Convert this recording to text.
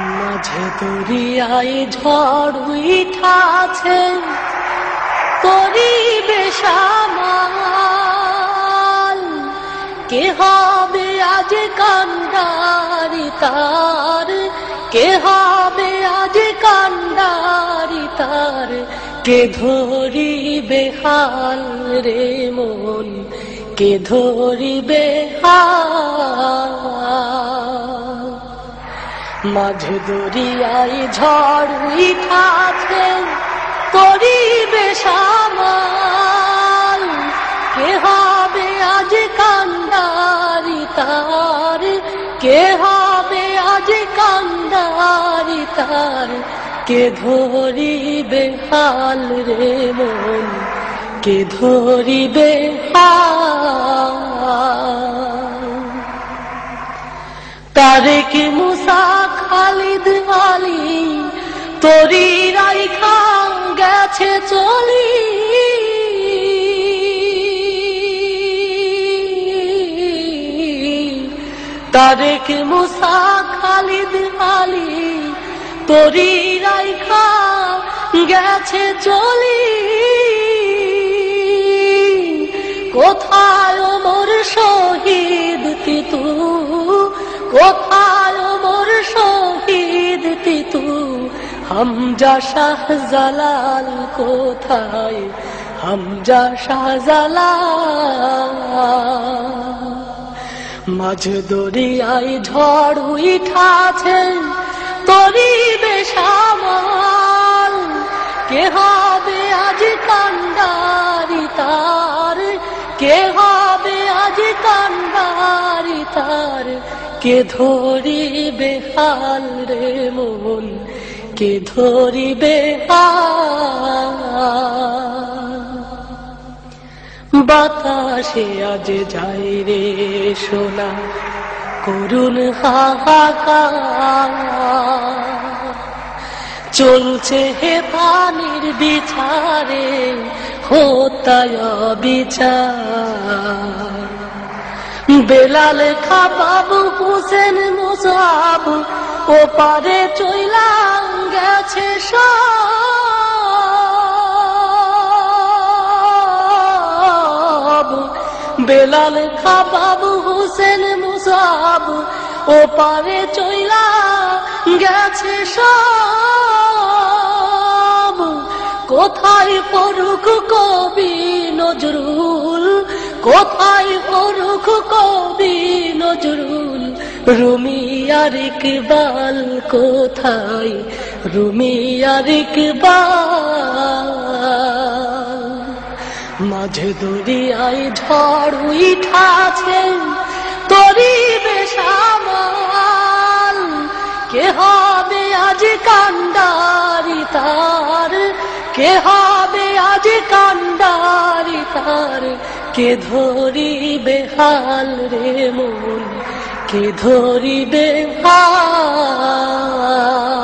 মাঝে দরিয়ায় ঝড় উঠাছে, পরিবেশ কে হবে আজ কান্ডারি তার? কে হবে আজ কান্ডারি তার? কে ধরিবে হাল রে মন? কে ধরিবে হাল মাঝে দরিয়ায় ঝড় উঠাছে পরিবেশ আমার কে হবে আজ কান্দারি তার? কে হবে আজ কান্দারি তার? কে ধরিবে হাল রে মন? কে ধরিবে হাল? তারেক মুসা আলী তরি রাইখা গেছে চলি। তারেক মুসা খালিদ আলী তরি রাইখা গেছে চলি। হামজা শাহ জালাল কোথায় হামজা শাহ জালাল মাঝ দরিয়ায় ঝড় উঠাছে তরি বেশামাল কে হবে আজ কান্ডারি তার কে হবে আজ কান্ডারি তার কে ধরিবে হাল রে মন কে ধরিবে বাতাসে আজ যাই রে সোনা হাহাকার। চলছে হে পানির বিচারে, হতায় বিচার বেলাল খা বাবু হুসেন মুসাব ও পারে চইলাম গেছে সব বেলাল খা বাবু হুসেন মুসাব, ও পারে চইলা গেছে সব। কোথায় পড়ুক কবি নজরুল, কোথায় পড়ুক কবি নজরুল রুমি আর ইকবাল কোথায় রুমি আর ইকবাল। মাঝে দরিয়ায় ঝড় উঠাছে তরি বেশামাল কে হবে আজ কান্ডারি তার? কে হবে আজ কান্ডারি তার? কে ধরিবে হাল রে মন? কে ধরিবে হাল?